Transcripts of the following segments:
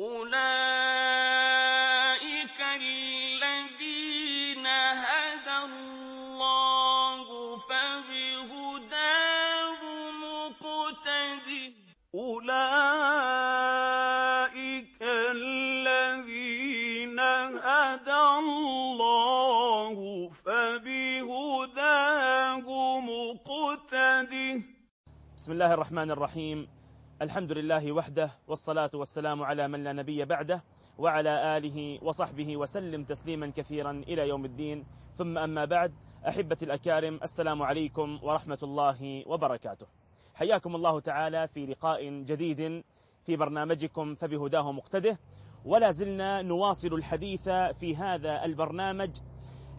أُولَٰئِكَ الَّذِينَ هَدَى اللَّهُ ۖ فَبِهُدَاهُ مُقْتَدِهْ ۗ بسم الله الرحمن الرحيم. الحمد لله وحده والصلاة والسلام على من لا نبي بعده وعلى آله وصحبه وسلم تسليما كثيرا إلى يوم الدين. ثم أما بعد أحبة الأكارم السلام عليكم ورحمة الله وبركاته. حياكم الله تعالى في لقاء جديد في برنامجكم فبهداه مقتده. ولا زلنا نواصل الحديث في هذا البرنامج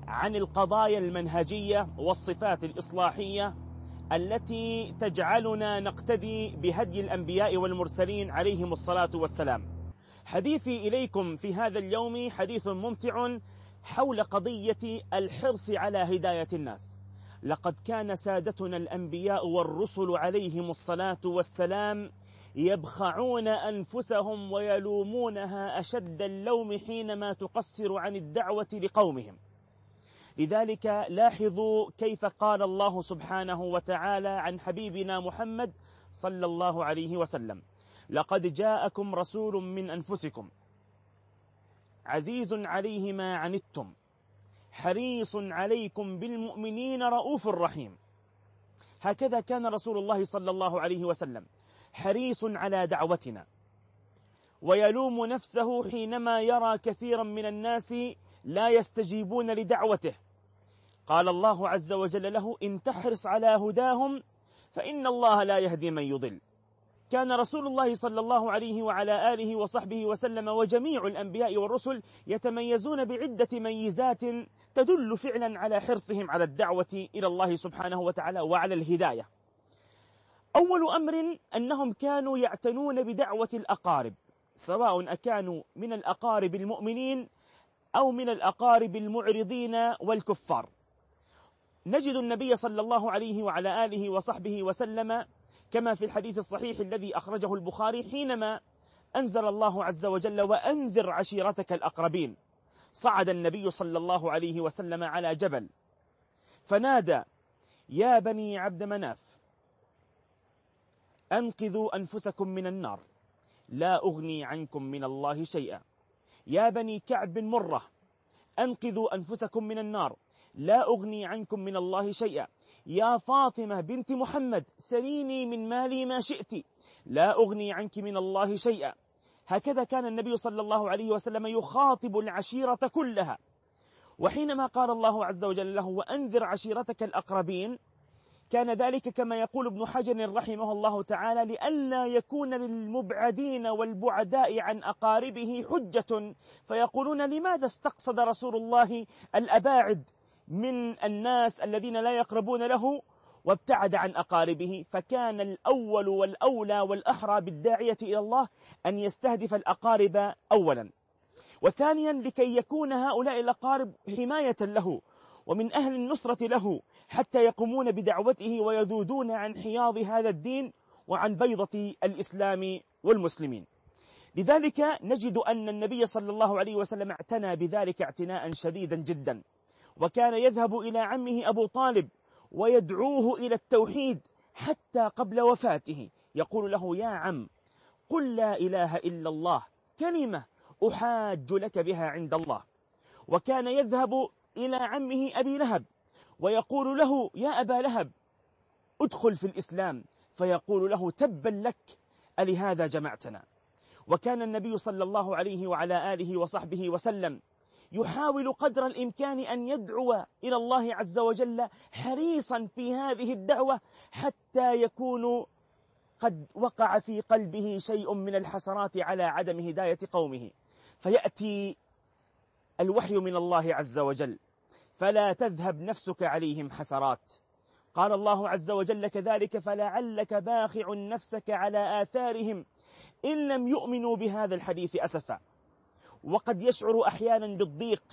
عن القضايا المنهجية والصفات الإصلاحية التي تجعلنا نقتدي بهدي الأنبياء والمرسلين عليهم الصلاة والسلام. حديثي إليكم في هذا اليوم حديث ممتع حول قضية الحرص على هداية الناس. لقد كان سادتنا الأنبياء والرسل عليهم الصلاة والسلام يبخعون أنفسهم ويلومونها أشد اللوم حينما تقصر عن الدعوة لقومهم. لذلك لاحظوا كيف قال الله سبحانه وتعالى عن حبيبنا محمد صلى الله عليه وسلم. لقد جاءكم رسول من أنفسكم عزيز عليه ما عنتم حريص عليكم بالمؤمنين رؤوف رحيم. هكذا كان رسول الله صلى الله عليه وسلم حريص على دعوتنا ويلوم نفسه حينما يرى كثيرا من الناس لا يستجيبون لدعوته. قال الله عز وجل له إن تحرص على هداهم فإن الله لا يهدي من يضل. كان رسول الله صلى الله عليه وعلى آله وصحبه وسلم وجميع الأنبياء والرسل يتميزون بعدة ميزات تدل فعلا على حرصهم على الدعوة إلى الله سبحانه وتعالى وعلى الهداية. أول أمر أنهم كانوا يعتنون بدعوة الأقارب سواء أكانوا من الأقارب المؤمنين أو من الأقارب المعرضين والكفار. نجد النبي صلى الله عليه وعلى آله وصحبه وسلم كما في الحديث الصحيح الذي أخرجه البخاري حينما أنزل الله عز وجل وأنذر عشيرتك الأقربين. صعد النبي صلى الله عليه وسلم على جبل فنادى يا بني عبد مناف أنقذوا أنفسكم من النار لا أغني عنكم من الله شيئا. يا بني كعب بن مرة أنقذوا أنفسكم من النار. لا أغني عنكم من الله شيئا. يا فاطمة بنت محمد سليني من مالي ما شئت. لا أغني عنك من الله شيئا. هكذا كان النبي صلى الله عليه وسلم يخاطب العشيرة كلها. وحينما قال الله عز وجل له وأنذر عشيرتك الأقربين. كان ذلك كما يقول ابن حجر رحمه الله تعالى لئلا يكون للمبعدين والبعداء عن أقاربه حجة. فيقولون لماذا استقصد رسول الله الأباعد من الناس الذين لا يقربون له وابتعد عن أقاربه فكان الأول والأولى والأحرى بالداعية إلى الله أن يستهدف الأقارب أولا. وثانيا لكي يكون هؤلاء الأقارب حماية له ومن أهل النصرة له حتى يقومون بدعوته ويذودون عن حياض هذا الدين وعن بيضة الإسلام والمسلمين. لذلك نجد أن النبي صلى الله عليه وسلم اعتنى بذلك اعتناء شديدا جدا. وكان يذهب إلى عمه أبو طالب ويدعوه إلى التوحيد حتى قبل وفاته. يقول له يا عم قل لا إله إلا الله كلمة أحاج لك بها عند الله. وكان يذهب إلى عمه أبي لهب ويقول له يا أبا لهب ادخل في الإسلام. فيقول له تبا لك ألهذا جمعتنا. وكان النبي صلى الله عليه وعلى آله وصحبه وسلم يحاول قدر الإمكان أن يدعو إلى الله عز وجل حريصا في هذه الدعوة حتى يكون قد وقع في قلبه شيء من الحسرات على عدم هداية قومه. فيأتي الوحي من الله عز وجل. فلا تذهب نفسك عليهم حسرات. قال الله عز وجل كذلك فلعلك باخع نفسك على آثارهم. إن لم يؤمنوا بهذا الحديث أسفا. وقد يشعر أحيانا بالضيق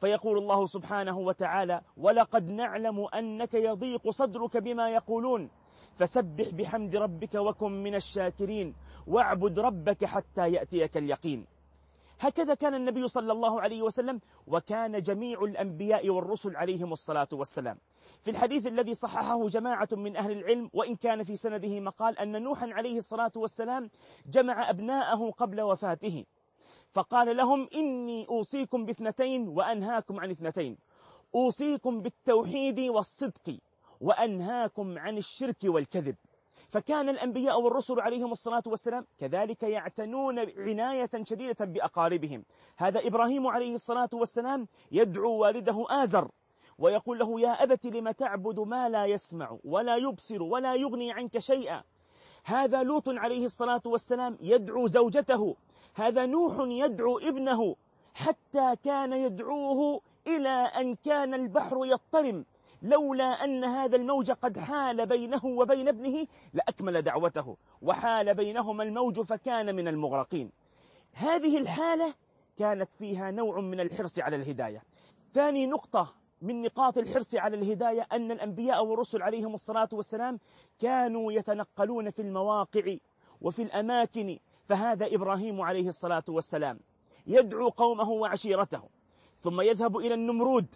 فيقول الله سبحانه وتعالى ولقد نعلم أنك يضيق صدرك بما يقولون فسبح بحمد ربك وكن من الشاكرين واعبد ربك حتى يأتيك اليقين. هكذا كان النبي صلى الله عليه وسلم وكان جميع الأنبياء والرسل عليهم الصلاة والسلام. في الحديث الذي صححه جماعة من أهل العلم وإن كان في سنده مقال أن نوحا عليه الصلاة والسلام جمع أبناءه قبل وفاته. فقال لهم إني أوصيكم باثنتين وأنهاكم عن اثنتين. أوصيكم بالتوحيد والصدق وأنهاكم عن الشرك والكذب. فكان الأنبياء والرسل عليهم الصلاة والسلام كذلك يعتنون عناية شديدة بأقاربهم. هذا إبراهيم عليه الصلاة والسلام يدعو والده آزر ويقول له يا أبت لم تعبد ما لا يسمع ولا يبصر ولا يغني عنك شيئا. هذا لوط عليه الصلاة والسلام يدعو زوجته هذا نوح يدعو ابنه حتى كان يدعوه إلى أن كان البحر يضطرم. لولا أن هذا الموج قد حال بينه وبين ابنه لأكمل دعوته وحال بينهما الموج فكان من المغرقين. هذه الحالة كانت فيها نوع من الحرص على الهداية. ثاني نقطة من نقاط الحرص على الهداية أن الأنبياء والرسل عليهم الصلاة والسلام كانوا يتنقلون في المواقع وفي الأماكن فهذا إبراهيم عليه الصلاة والسلام. يدعو قومه وعشيرته ثم يذهب إلى النمرود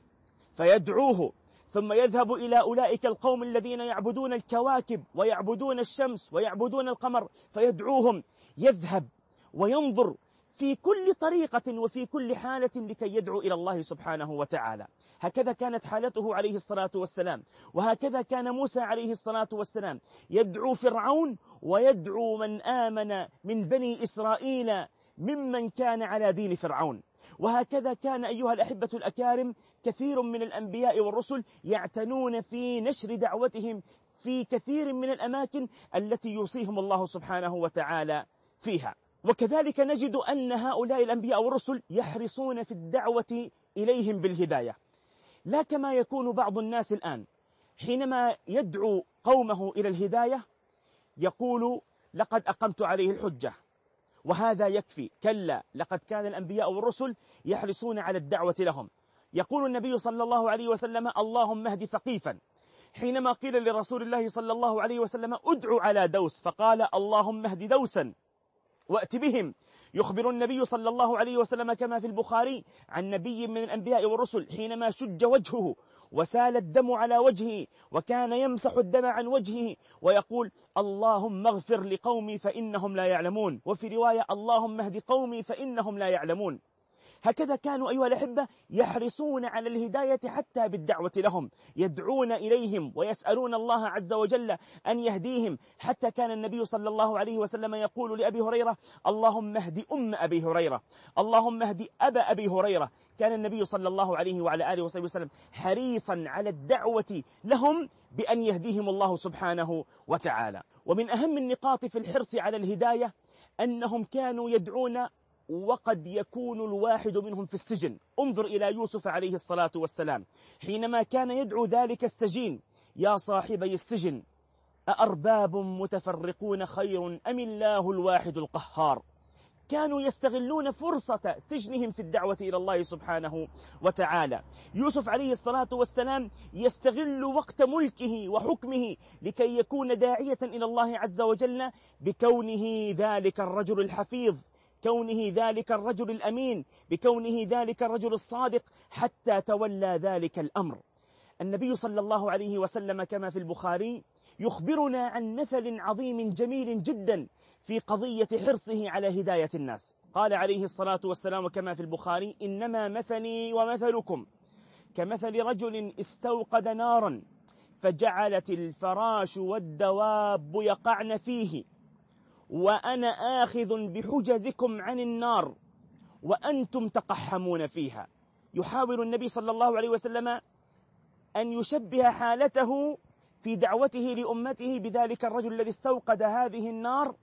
فيدعوه ثم يذهب إلى أولئك القوم الذين يعبدون الكواكب ويعبدون الشمس ويعبدون القمر فيدعوهم. يذهب وينظر في كل طريقة وفي كل حالة لكي يدعو إلى الله سبحانه وتعالى. هكذا كانت حالته عليه الصلاة والسلام. وهكذا كان موسى عليه الصلاة والسلام. يدعو فرعون ويدعو من آمن من بني إسرائيل ممن كان على دين فرعون. وهكذا كان أيها الأحبة الأكارم كثير من الأنبياء والرسل يعتنون في نشر دعوتهم في كثير من الأماكن التي يوصيهم الله سبحانه وتعالى فيها. وكذلك نجد أن هؤلاء الأنبياء والرسل يحرصون في الدعوة إليهم بالهداية. لا كما يكون بعض الناس الآن حينما يدعو قومه إلى الهداية يقول لقد أقمت عليه الحجة. وهذا يكفي. كلا لقد كان الأنبياء والرسل يحرصون على الدعوة لهم. يقول النبي صلى الله عليه وسلم اللهم اهد ثقيفا. حينما قيل لرسول الله صلى الله عليه وسلم ادعو على دوس. فقال اللهم اهد دوسا. وأت بهم. يخبر النبي صلى الله عليه وسلم كما في البخاري عن نبي من الأنبياء والرسل حينما شج وجهه وسال الدم على وجهه وكان يمسح الدم عن وجهه ويقول اللهم اغفر لقومي فإنهم لا يعلمون. وفي رواية اللهم اهد قومي فإنهم لا يعلمون. هكذا كانوا أيها الأحبة يحرصون على الهداية حتى بالدعوة لهم. يدعون إليهم ويسألون الله عز وجل أن يهديهم. حتى كان النبي صلى الله عليه وسلم يقول لأبي هريرة اللهم اهد أم أبي هريرة اللهم اهد أبا أبي هريرة. كان النبي صلى الله عليه وعلى آله وصحبه وسلم حريصا على الدعوة لهم بأن يهديهم الله سبحانه وتعالى. ومن أهم النقاط في الحرص على الهداية أنهم كانوا يدعون وقد يكون الواحد منهم في السجن. انظر إلى يوسف عليه الصلاة والسلام. حينما كان يدعو ذلك السجين يا صاحبي السجن أأرباب متفرقون خير أم الله الواحد القهار؟ كانوا يستغلون فرصة سجنهم في الدعوة إلى الله سبحانه وتعالى. يوسف عليه الصلاة والسلام يستغل وقت ملكه وحكمه لكي يكون داعية إلى الله عز وجل بكونه ذلك الرجل الحفيظ. كونه ذلك الرجل الأمين بكونه ذلك الرجل الصادق حتى تولى ذلك الأمر. النبي صلى الله عليه وسلم كما في البخاري يخبرنا عن مثل عظيم جميل جدا في قضية حرصه على هداية الناس. قال عليه الصلاة والسلام كما في البخاري إنما مثلي ومثلكم. كمثل رجل استوقد نارا فجعلت الفراش والدواب يقعن فيه. وأنا آخذ بحجزكم عن النار وأنتم تقحمون فيها. يحاول النبي صلى الله عليه وسلم أن يشبه حالته في دعوته لأمته بذلك الرجل الذي استوقد هذه النار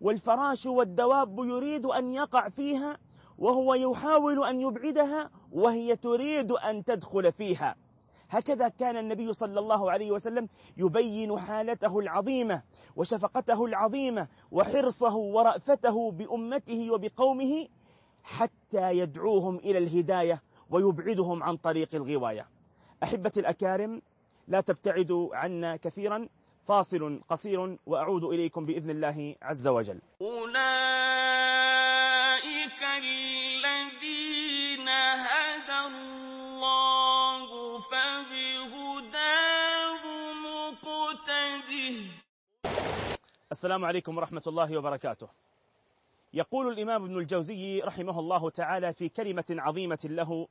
والفراش والدواب يريد أن يقع فيها وهو يحاول أن يبعدها وهي تريد أن تدخل فيها. هكذا كان النبي صلى الله عليه وسلم يبين حالته العظيمة وشفقته العظيمة وحرصه ورأفته بأمته وبقومه حتى يدعوهم إلى الهداية ويبعدهم عن طريق الغواية. أحبتي الأكارم لا تبتعدوا عنا كثيرا فاصل قصير وأعود إليكم بإذن الله عز وجل. أولئك السلام عليكم ورحمة الله وبركاته. يقول الإمام ابن الجوزي رحمه الله تعالى في كلمة عظيمة له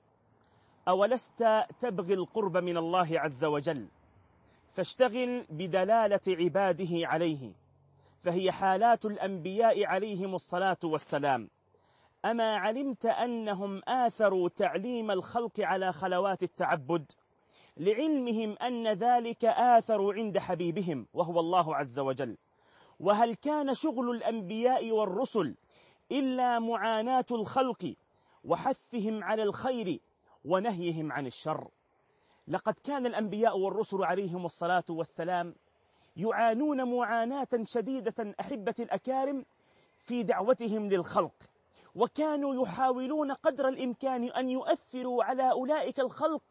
أولست تبغي القرب من الله عز وجل فاشتغل بدلالة عباده عليه فهي حالات الأنبياء عليهم الصلاة والسلام. أما علمت أنهم آثروا تعليم الخلق على خلوات التعبد لعلمهم أن ذلك آثر عند حبيبهم وهو الله عز وجل. وهل كان شغل الأنبياء والرسل إلا معاناة الخلق وحثهم على الخير ونهيهم عن الشر؟ لقد كان الأنبياء والرسل عليهم الصلاة والسلام يعانون معاناة شديدة أحبة الأكارم في دعوتهم للخلق وكانوا يحاولون قدر الإمكان أن يؤثروا على أولئك الخلق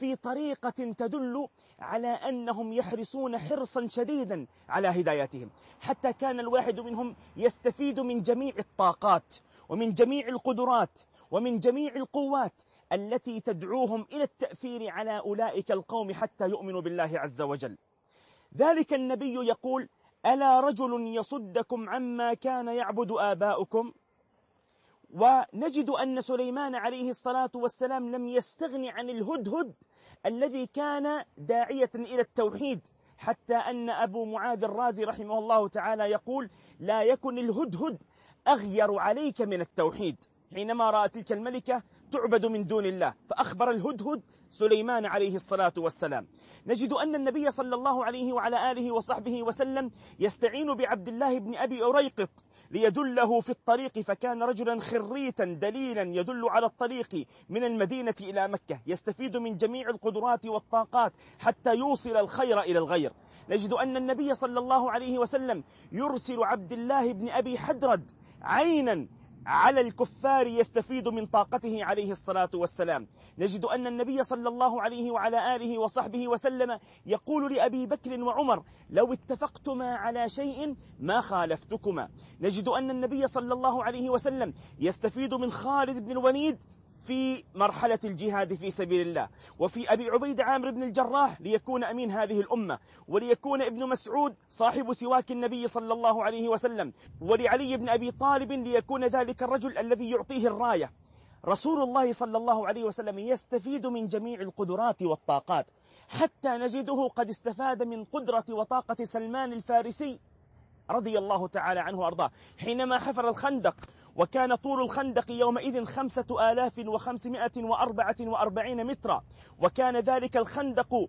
في طريقة تدل على أنهم يحرصون حرصا شديدا على هدايتهم حتى كان الواحد منهم يستفيد من جميع الطاقات ومن جميع القدرات ومن جميع القوات التي تدعوهم إلى التأثير على أولئك القوم حتى يؤمنوا بالله عز وجل. ذلك النبي يقول ألا رجل يصدكم عما كان يعبد آباؤكم ونجد أن سليمان عليه الصلاة والسلام لم يستغن عن الهدهد الذي كان داعية إلى التوحيد حتى أن أبو معاذ الرازي رحمه الله تعالى يقول لا يكن الهدهد أغير عليك من التوحيد حينما رأى تلك الملكة تعبد من دون الله فأخبر الهدهد سليمان عليه الصلاة والسلام. نجد أن النبي صلى الله عليه وعلى آله وصحبه وسلم يستعين بعبد الله بن أبي أريقط ليدله في الطريق فكان رجلا خريتا دليلا يدل على الطريق من المدينة إلى مكة. يستفيد من جميع القدرات والطاقات حتى يوصل الخير إلى الغير. نجد أن النبي صلى الله عليه وسلم يرسل عبد الله بن أبي حدرد عينا على الكفار يستفيد من طاقته عليه الصلاة والسلام. نجد أن النبي صلى الله عليه وعلى آله وصحبه وسلم يقول لأبي بكر وعمر لو اتفقتما على شيء ما خالفتكما. نجد أن النبي صلى الله عليه وسلم يستفيد من خالد بن الوليد في مرحلة الجهاد في سبيل الله. وفي أبي عبيد عامر بن الجراح ليكون أمين هذه الأمة وليكون ابن مسعود صاحب سواك النبي صلى الله عليه وسلم ولعلي بن أبي طالب ليكون ذلك الرجل الذي يعطيه الراية. رسول الله صلى الله عليه وسلم يستفيد من جميع القدرات والطاقات حتى نجده قد استفاد من قدرة وطاقة سلمان الفارسي رضي الله تعالى عنه وأرضاه. حينما حفر الخندق وكان طول الخندق يومئذ خمسة آلاف وخمسمائة وأربعة وأربعين مترا. وكان ذلك الخندق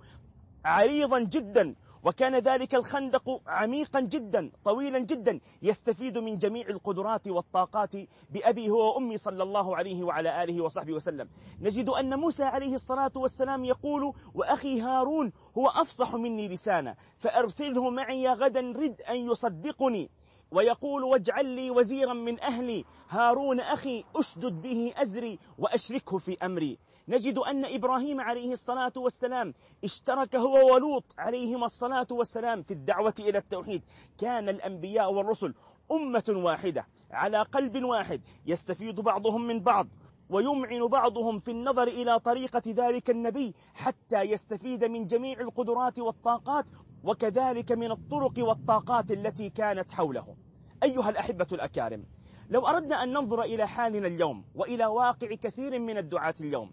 عريضا جدا. وكان ذلك الخندق عميقا جدا طويلا جدا يستفيد من جميع القدرات والطاقات بأبي هو وأمي صلى الله عليه وعلى آله وصحبه وسلم. نجد أن موسى عليه الصلاة والسلام يقول وأخي هارون هو أفصح مني لسانا فأرسله معي غدا رد أن يصدقني. ويقول واجعل لي وزيرا من أهلي هارون أخي أشدد به أزري وأشركه في أمري. نجد أن إبراهيم عليه الصلاة والسلام اشترك هو ولوط عليهما الصلاة والسلام في الدعوة إلى التوحيد. كان الأنبياء والرسل أمة واحدة على قلب واحد يستفيد بعضهم من بعض. ويمعن بعضهم في النظر إلى طريقة ذلك النبي حتى يستفيد من جميع القدرات والطاقات وكذلك من الطرق والطاقات التي كانت حوله أيها الأحبة الأكارم لو أردنا أن ننظر إلى حالنا اليوم وإلى واقع كثير من الدعاة اليوم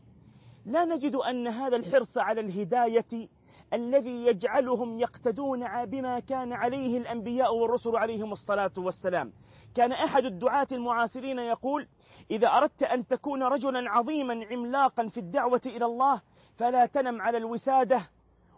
لا نجد أن هذا الحرص على الهداية الذي يجعلهم يقتدون بما كان عليه الأنبياء والرسل عليهم الصلاة والسلام. كان أحد الدعاة المعاصرين يقول إذا أردت أن تكون رجلا عظيما عملاقا في الدعوة إلى الله فلا تنم على الوسادة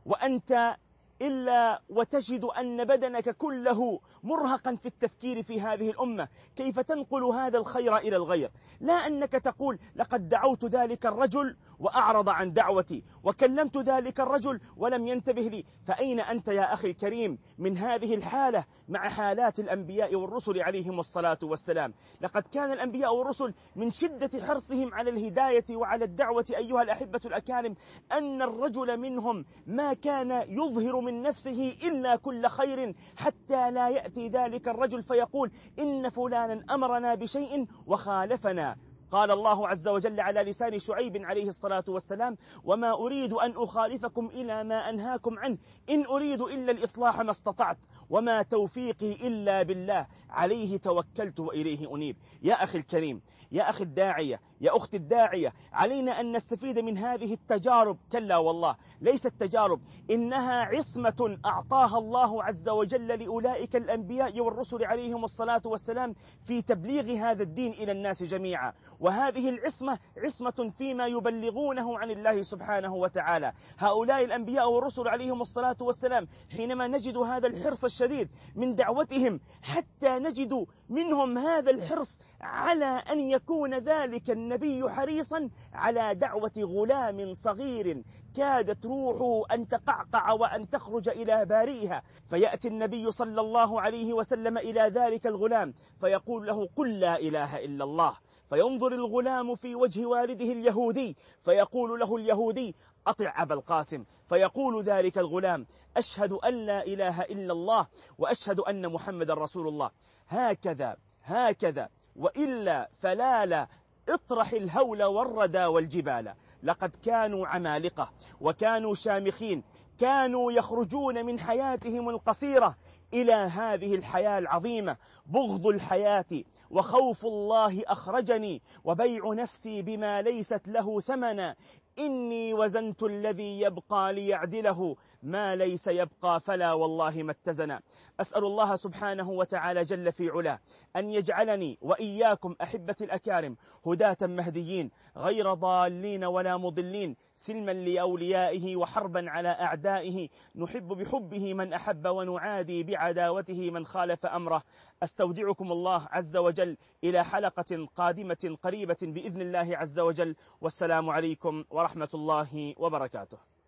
وأنت إلا وتجد أن بدنك كله مرهقا في التفكير في هذه الأمة. كيف تنقل هذا الخير إلى الغير؟ لا أنك تقول لقد دعوت ذلك الرجل وأعرض عن دعوتي وكلمت ذلك الرجل ولم ينتبه لي. فأين أنت يا أخي الكريم من هذه الحالة مع حالات الأنبياء والرسل عليهم الصلاة والسلام؟ لقد كان الأنبياء والرسل من شدة حرصهم على الهداية وعلى الدعوة أيها الأحبة الأكارم أن الرجل منهم ما كان يظهر من نفسه إلا كل خير حتى لا يأتي ذلك الرجل فيقول إن فلانا أمرنا بشيء وخالفنا. قال الله عز وجل على لسان شعيب عليه الصلاة والسلام وما أريد أن أخالفكم إلى ما أنهاكم عنه إن أريد إلا الإصلاح ما استطعت وما توفيقي إلا بالله. عليه توكلت وإليه أنيب. يا أخي الكريم يا أخي الداعية يا أختي الداعية علينا أن نستفيد من هذه التجارب. كلا والله ليست تجارب إنها عصمة أعطاها الله عز وجل لأولئك الأنبياء والرسل عليهم الصلاة والسلام في تبليغ هذا الدين إلى الناس جميعا. وهذه العصمة عصمة فيما يبلغونه عن الله سبحانه وتعالى. هؤلاء الأنبياء والرسل عليهم الصلاة والسلام حينما نجد هذا الحرص الشديد من دعوتهم حتى نجد منهم هذا الحرص على أن يكون ذلك النبي حريصا على دعوة غلام صغير. كادت روحه أن تقعقع وأن تخرج إلى بارئها فيأتي النبي صلى الله عليه وسلم إلى ذلك الغلام فيقول له قل لا إله إلا الله. فينظر الغلام في وجه والده اليهودي فيقول له اليهودي أطع أبا القاسم فيقول ذلك الغلام أشهد أن لا إله إلا الله وأشهد أن محمد رسول الله. هكذا هكذا وإلا فلا لا اطرح الهول والردى والجبال. لقد كانوا عمالقة وكانوا شامخين كانوا يخرجون من حياتهم القصيرة إلى هذه الحياة العظيمة بغض الحياة وخوف الله أخرجني وبيع نفسي بما ليست له ثمنا إني وزنت الذي يبقى ليعدله. ما ليس يبقى فلا والله ما اتزنا أسأل الله سبحانه وتعالى جل في علاه أن يجعلني وإياكم أحبة الأكارم هداة مهديين غير ضالين ولا مضلين سلما لأوليائه وحربا على أعدائه. نحب بحبه من أحب ونعادي بعداوته من خالف أمره. أستودعكم الله عز وجل إلى حلقة قادمة قريبة بإذن الله عز وجل. والسلام عليكم ورحمة الله وبركاته.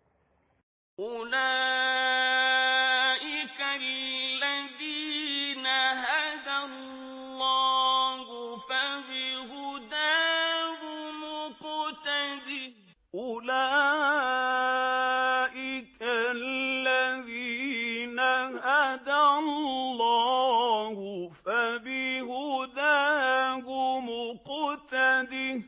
أولئك